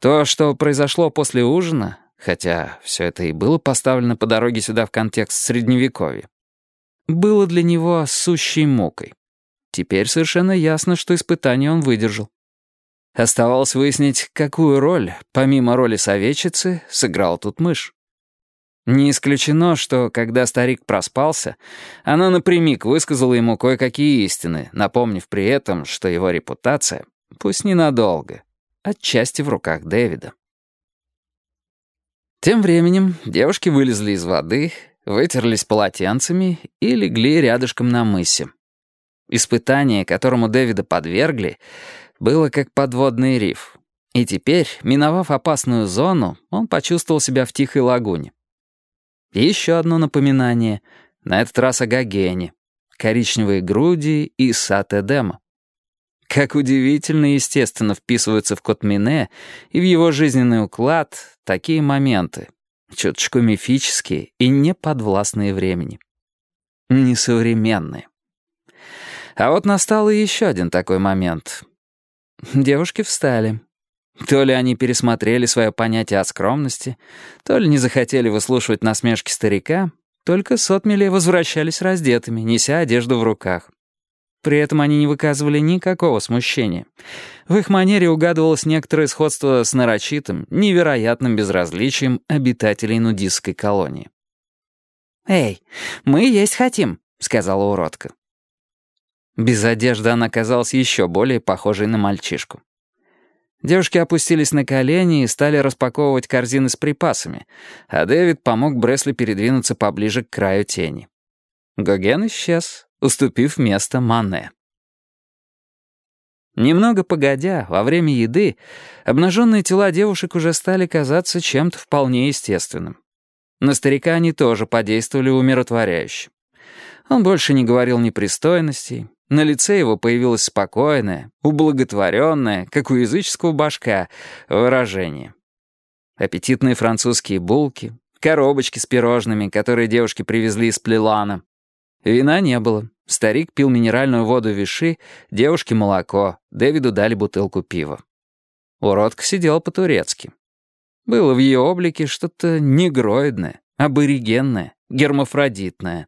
То, что произошло после ужина, хотя все это и было поставлено по дороге сюда в контекст Средневековья, было для него сущей мукой. Теперь совершенно ясно, что испытание он выдержал. Оставалось выяснить, какую роль, помимо роли советчицы, сыграл тут мышь. Не исключено, что, когда старик проспался, она напрямик высказала ему кое-какие истины, напомнив при этом, что его репутация, пусть ненадолго, отчасти в руках Дэвида. Тем временем девушки вылезли из воды, вытерлись полотенцами и легли рядышком на мысе. Испытание, которому Дэвида подвергли, было как подводный риф. И теперь, миновав опасную зону, он почувствовал себя в тихой лагуне. еще одно напоминание, на этот раз о Гогене, коричневые груди и сад Эдема. Как удивительно и естественно вписываются в код Мине и в его жизненный уклад такие моменты, чуточку мифические и не подвластные времени. Несовременные. А вот настал и еще один такой момент. Девушки встали. То ли они пересмотрели свое понятие о скромности, то ли не захотели выслушивать насмешки старика, только сотмели возвращались раздетыми, неся одежду в руках. При этом они не выказывали никакого смущения. В их манере угадывалось некоторое сходство с нарочитым, невероятным безразличием обитателей нудистской колонии. «Эй, мы есть хотим», — сказала уродка. Без одежды она казалась еще более похожей на мальчишку. Девушки опустились на колени и стали распаковывать корзины с припасами, а Дэвид помог Бресли передвинуться поближе к краю тени. Гоген исчез, уступив место Мане. Немного погодя, во время еды, обнаженные тела девушек уже стали казаться чем-то вполне естественным. На старика они тоже подействовали умиротворяюще. Он больше не говорил непристойностей, на лице его появилось спокойное, ублаготворенное, как у языческого башка, выражение. Аппетитные французские булки, коробочки с пирожными, которые девушки привезли из Плелана, Вина не было. Старик пил минеральную воду виши, девушке молоко, Дэвиду дали бутылку пива. Уродка сидела по-турецки. Было в ее облике что-то негроидное, аборигенное, гермафродитное.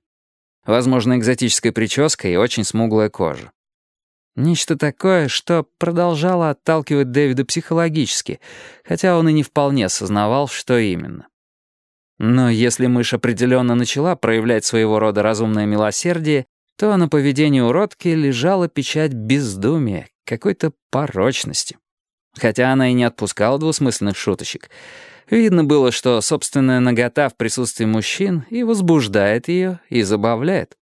Возможно, экзотическая прическа и очень смуглая кожа. Нечто такое, что продолжало отталкивать Дэвида психологически, хотя он и не вполне осознавал, что именно. Но если мышь определенно начала проявлять своего рода разумное милосердие, то на поведении уродки лежала печать бездумия, какой-то порочности. Хотя она и не отпускала двусмысленных шуточек. Видно было, что собственная нагота в присутствии мужчин и возбуждает ее, и забавляет.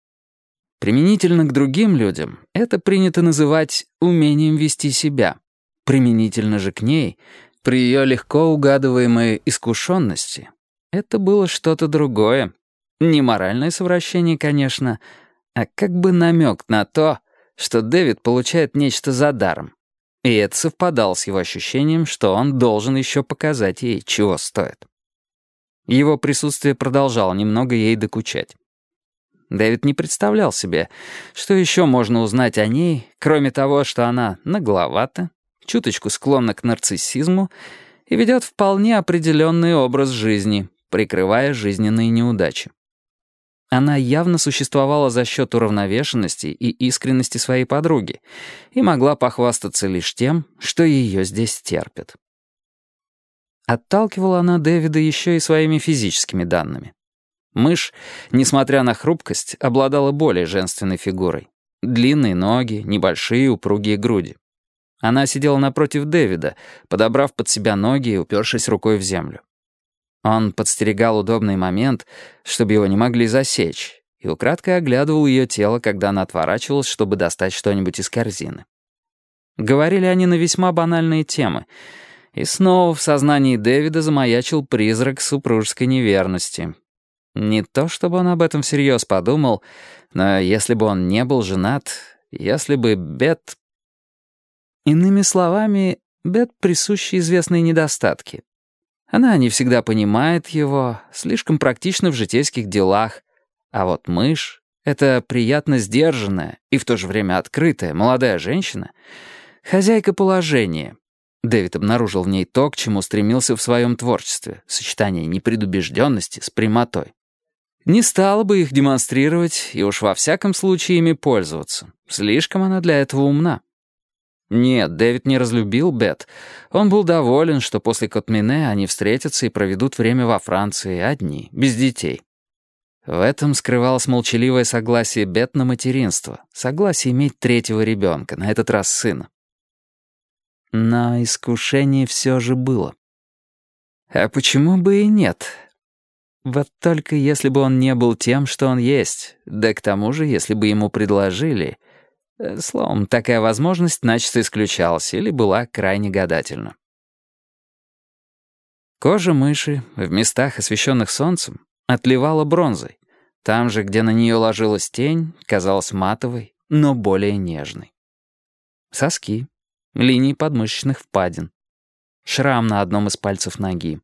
Применительно к другим людям это принято называть умением вести себя. Применительно же к ней, при ее легко угадываемой искушенности, это было что-то другое. Не моральное совращение, конечно, а как бы намек на то, что Дэвид получает нечто за даром. И это совпадало с его ощущением, что он должен еще показать ей, чего стоит. Его присутствие продолжало немного ей докучать. Дэвид не представлял себе, что еще можно узнать о ней, кроме того, что она нагловата, чуточку склонна к нарциссизму и ведет вполне определенный образ жизни, прикрывая жизненные неудачи. Она явно существовала за счет уравновешенности и искренности своей подруги и могла похвастаться лишь тем, что ее здесь терпят. Отталкивала она Дэвида еще и своими физическими данными. Мышь, несмотря на хрупкость, обладала более женственной фигурой. Длинные ноги, небольшие упругие груди. Она сидела напротив Дэвида, подобрав под себя ноги и упершись рукой в землю. Он подстерегал удобный момент, чтобы его не могли засечь, и украдкой оглядывал ее тело, когда она отворачивалась, чтобы достать что-нибудь из корзины. Говорили они на весьма банальные темы, и снова в сознании Дэвида замаячил призрак супружеской неверности. Не то чтобы он об этом всерьез подумал, но если бы он не был женат, если бы Бет... Иными словами, Бет присущи известные недостатки. Она не всегда понимает его, слишком практична в житейских делах. А вот мышь — это приятно сдержанная и в то же время открытая молодая женщина, хозяйка положения. Дэвид обнаружил в ней то, к чему стремился в своем творчестве — сочетание непредубежденности с прямотой. Не стала бы их демонстрировать и уж во всяком случае ими пользоваться. Слишком она для этого умна. Нет, Дэвид не разлюбил Бет. Он был доволен, что после Котмине они встретятся и проведут время во Франции одни, без детей. В этом скрывалось молчаливое согласие Бет на материнство, согласие иметь третьего ребенка, на этот раз сына. Но искушение все же было. А почему бы и нет? Вот только если бы он не был тем, что он есть, да к тому же, если бы ему предложили... Э, словом, такая возможность начисто исключалась или была крайне гадательна. Кожа мыши в местах, освещенных солнцем, отливала бронзой. Там же, где на нее ложилась тень, казалась матовой, но более нежной. Соски, линии подмышечных впадин, шрам на одном из пальцев ноги.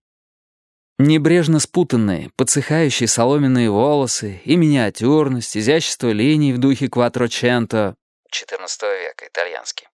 Небрежно спутанные, подсыхающие соломенные волосы и миниатюрность, изящество линий в духе кватроченто XIV века, итальянский.